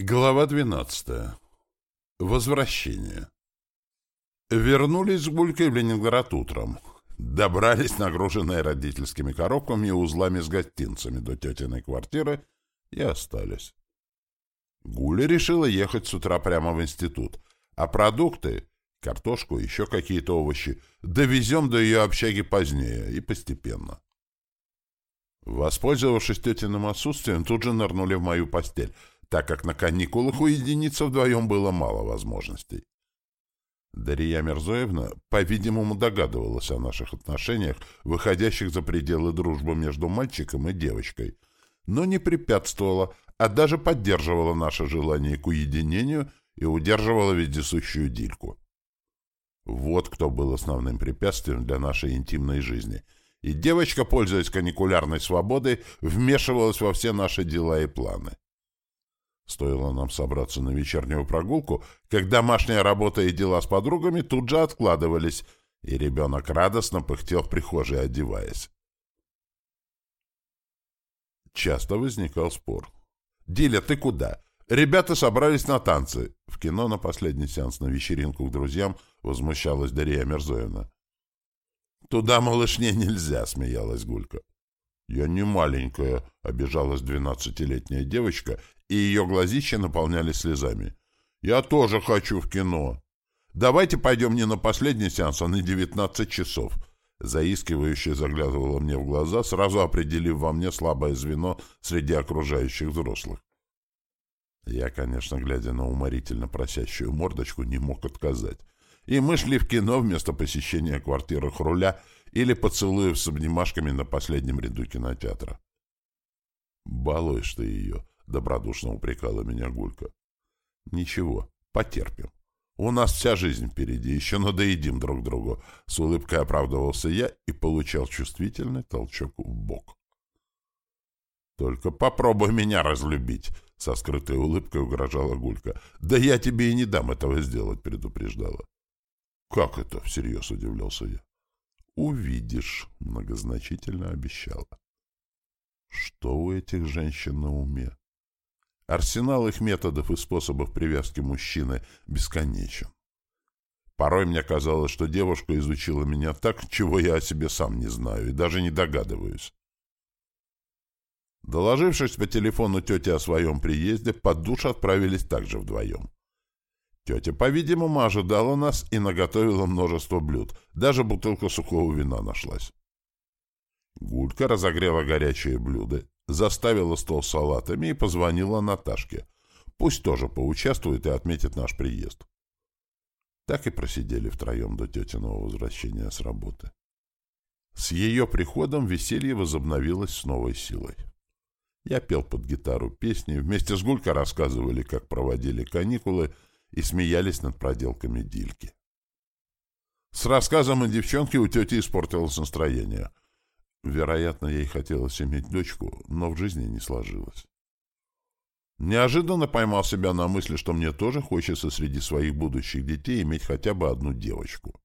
Глава 12. Возвращение. Вернулись с Гулькой в Ленинград утром. Добрались, нагруженные родительскими коробками и узлами с гостинцами до тетиной квартиры, и остались. Гуля решила ехать с утра прямо в институт, а продукты, картошку, еще какие-то овощи, довезем до ее общаги позднее и постепенно. Воспользовавшись тетиным отсутствием, тут же нырнули в мою постель — так как на каникулах уединиться вдвоем было мало возможностей. Дарья Мерзоевна, по-видимому, догадывалась о наших отношениях, выходящих за пределы дружбы между мальчиком и девочкой, но не препятствовала, а даже поддерживала наше желание к уединению и удерживала вездесущую Дильку. Вот кто был основным препятствием для нашей интимной жизни. И девочка, пользуясь каникулярной свободой, вмешивалась во все наши дела и планы. Стоило нам собраться на вечернюю прогулку, как домашняя работа и дела с подругами тут же откладывались, и ребенок радостно пыхтел в прихожей, одеваясь. Часто возникал спор. «Диля, ты куда? Ребята собрались на танцы». В кино на последний сеанс на вечеринку к друзьям возмущалась Дарья Мерзоевна. «Туда малышне нельзя», — смеялась Гулька. «Я не маленькая», — обижалась двенадцатилетняя девочка, и ее глазища наполнялись слезами. «Я тоже хочу в кино. Давайте пойдем не на последний сеанс, а на девятнадцать часов». Заискивающе заглядывала мне в глаза, сразу определив во мне слабое звено среди окружающих взрослых. Я, конечно, глядя на уморительно просящую мордочку, не мог отказать. И мы шли в кино вместо посещения квартиры Хруля — или поцелуев с обнимашками на последнем ряду кинотеатра. «Балуешь ты ее», — добродушно упрекала меня Гулька. «Ничего, потерпим. У нас вся жизнь впереди, еще надоедим друг другу», — с улыбкой оправдывался я и получал чувствительный толчок в бок. «Только попробуй меня разлюбить», — со скрытой улыбкой угрожала Гулька. «Да я тебе и не дам этого сделать», — предупреждала. «Как это?» — всерьез удивлялся я. «Увидишь», — многозначительно обещала. Что у этих женщин на уме? Арсенал их методов и способов привязки мужчины бесконечен. Порой мне казалось, что девушка изучила меня так, чего я о себе сам не знаю и даже не догадываюсь. Доложившись по телефону тете о своем приезде, под душ отправились также вдвоем. Тетя, по-видимому, ожидала нас и наготовила множество блюд. Даже бутылка сухого вина нашлась. Гулька разогрела горячие блюда, заставила стол салатами и позвонила Наташке. Пусть тоже поучаствует и отметит наш приезд. Так и просидели втроем до тетиного возвращения с работы. С ее приходом веселье возобновилось с новой силой. Я пел под гитару песни, вместе с Гулькой рассказывали, как проводили каникулы — и смеялись над проделками Дильки. С рассказом о девчонке у тети испортилось настроение. Вероятно, ей хотелось иметь дочку, но в жизни не сложилось. Неожиданно поймал себя на мысли, что мне тоже хочется среди своих будущих детей иметь хотя бы одну девочку.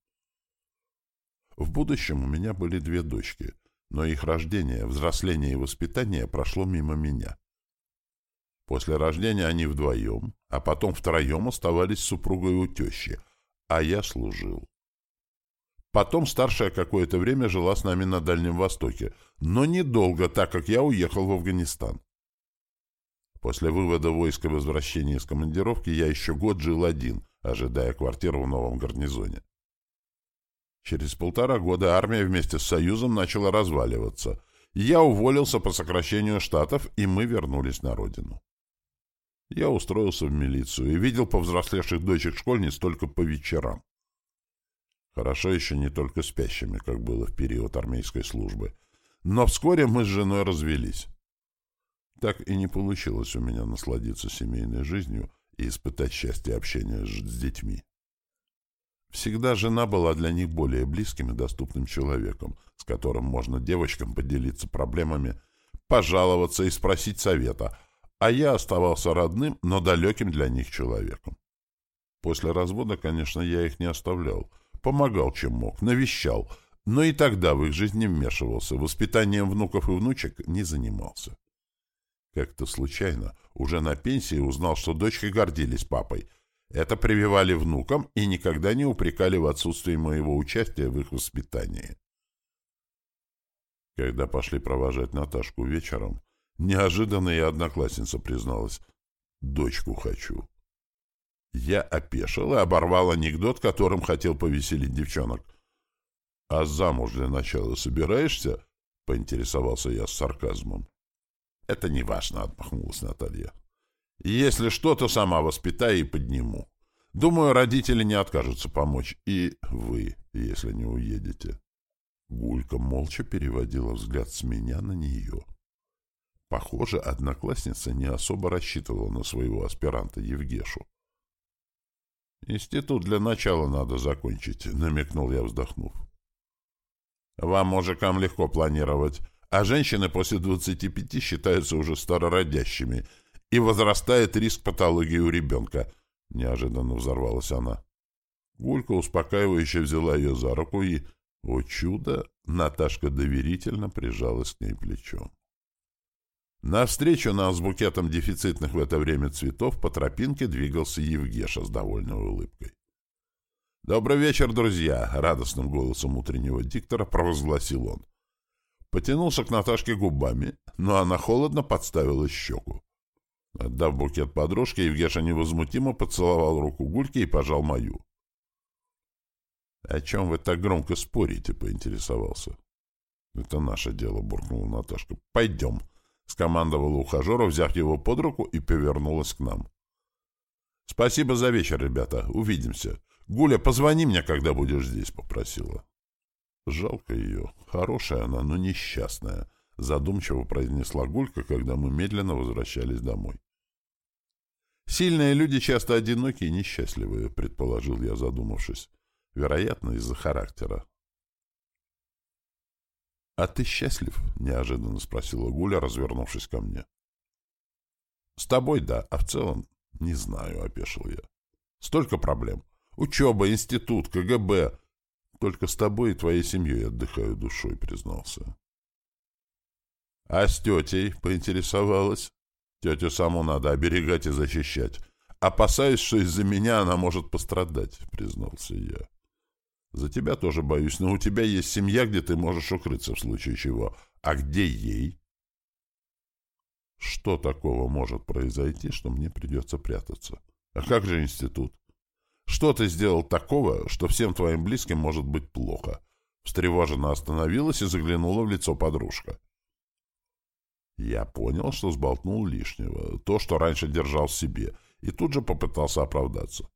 В будущем у меня были две дочки, но их рождение, взросление и воспитание прошло мимо меня. После рождения они вдвоем, а потом втроем оставались с супругой у тещи, а я служил. Потом старшая какое-то время жила с нами на Дальнем Востоке, но недолго, так как я уехал в Афганистан. После вывода войска и возвращения из командировки я еще год жил один, ожидая квартиру в новом гарнизоне. Через полтора года армия вместе с Союзом начала разваливаться. Я уволился по сокращению штатов, и мы вернулись на родину. Я устроился в милицию и видел повзрослевших дочек-школьниц только по вечерам. Хорошо еще не только спящими, как было в период армейской службы. Но вскоре мы с женой развелись. Так и не получилось у меня насладиться семейной жизнью и испытать счастье общения с детьми. Всегда жена была для них более близким и доступным человеком, с которым можно девочкам поделиться проблемами, пожаловаться и спросить совета — а я оставался родным, но далеким для них человеком. После развода, конечно, я их не оставлял. Помогал, чем мог, навещал, но и тогда в их жизнь не вмешивался, воспитанием внуков и внучек не занимался. Как-то случайно, уже на пенсии, узнал, что дочки гордились папой. Это прививали внукам и никогда не упрекали в отсутствии моего участия в их воспитании. Когда пошли провожать Наташку вечером, неожиданно и одноклассница призналась. «Дочку хочу». Я опешил и оборвал анекдот, которым хотел повеселить девчонок. «А замуж для начала собираешься?» — поинтересовался я с сарказмом. «Это не важно», — отмахнулась Наталья. «Если что, то сама воспитаю и подниму. Думаю, родители не откажутся помочь. И вы, если не уедете». Гулька молча переводила взгляд с меня на нее. Похоже, одноклассница не особо рассчитывала на своего аспиранта Евгешу. «Институт для начала надо закончить», — намекнул я, вздохнув. «Вам, мужикам, легко планировать, а женщины после 25 считаются уже старородящими, и возрастает риск патологии у ребенка», — неожиданно взорвалась она. Гулька успокаивающе взяла ее за руку и, о чудо, Наташка доверительно прижалась к ней плечом. Навстречу нам с букетом дефицитных в это время цветов по тропинке двигался Евгеша с довольной улыбкой. «Добрый вечер, друзья!» — радостным голосом утреннего диктора провозгласил он. Потянулся к Наташке губами, но она холодно подставила щеку. Отдав букет подружке, Евгеша невозмутимо поцеловал руку Гульки и пожал мою. «О чем вы так громко спорите?» — поинтересовался. «Это наше дело», — буркнула Наташка. «Пойдем». — скомандовала ухажера, взяв его под руку и повернулась к нам. — Спасибо за вечер, ребята. Увидимся. Гуля, позвони мне, когда будешь здесь, — попросила. — Жалко ее. Хорошая она, но несчастная, — задумчиво произнесла Гулька, когда мы медленно возвращались домой. — Сильные люди часто одинокие и несчастливые, — предположил я, задумавшись. Вероятно, из-за характера. — А ты счастлив? — неожиданно спросила Гуля, развернувшись ко мне. — С тобой, да, а в целом — не знаю, — опешил я. — Столько проблем. Учеба, институт, КГБ. Только с тобой и твоей семьей отдыхаю душой, — признался. — А с тетей? — поинтересовалась. — Тетю саму надо оберегать и защищать. Опасаюсь, что из-за меня она может пострадать, — признался я. За тебя тоже боюсь, но у тебя есть семья, где ты можешь укрыться в случае чего. А где ей? Что такого может произойти, что мне придется прятаться? А как же институт? Что ты сделал такого, что всем твоим близким может быть плохо? Встревоженно остановилась и заглянула в лицо подружка. Я понял, что сболтнул лишнего, то, что раньше держал в себе, и тут же попытался оправдаться.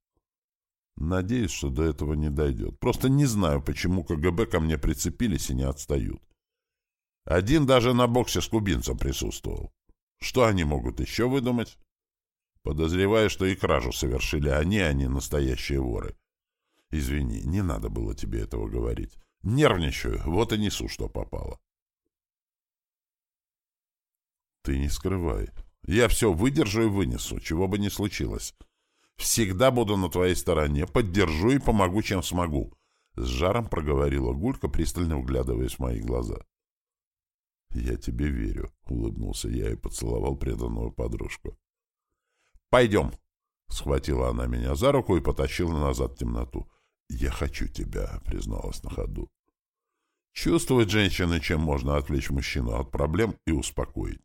Надеюсь, что до этого не дойдет. Просто не знаю, почему КГБ ко мне прицепились и не отстают. Один даже на боксе с кубинцем присутствовал. Что они могут еще выдумать? Подозреваю, что и кражу совершили они, а не настоящие воры. Извини, не надо было тебе этого говорить. Нервничаю, вот и несу, что попало. Ты не скрывай. Я все выдержу и вынесу, чего бы ни случилось. Всегда буду на твоей стороне, поддержу и помогу, чем смогу. С жаром проговорила Гулька, пристально вглядываясь в мои глаза. «Я тебе верю», — улыбнулся я и поцеловал преданную подружку. «Пойдем», — схватила она меня за руку и потащила назад в темноту. «Я хочу тебя», — призналась на ходу. Чувствовать женщины, чем можно отвлечь мужчину от проблем и успокоить.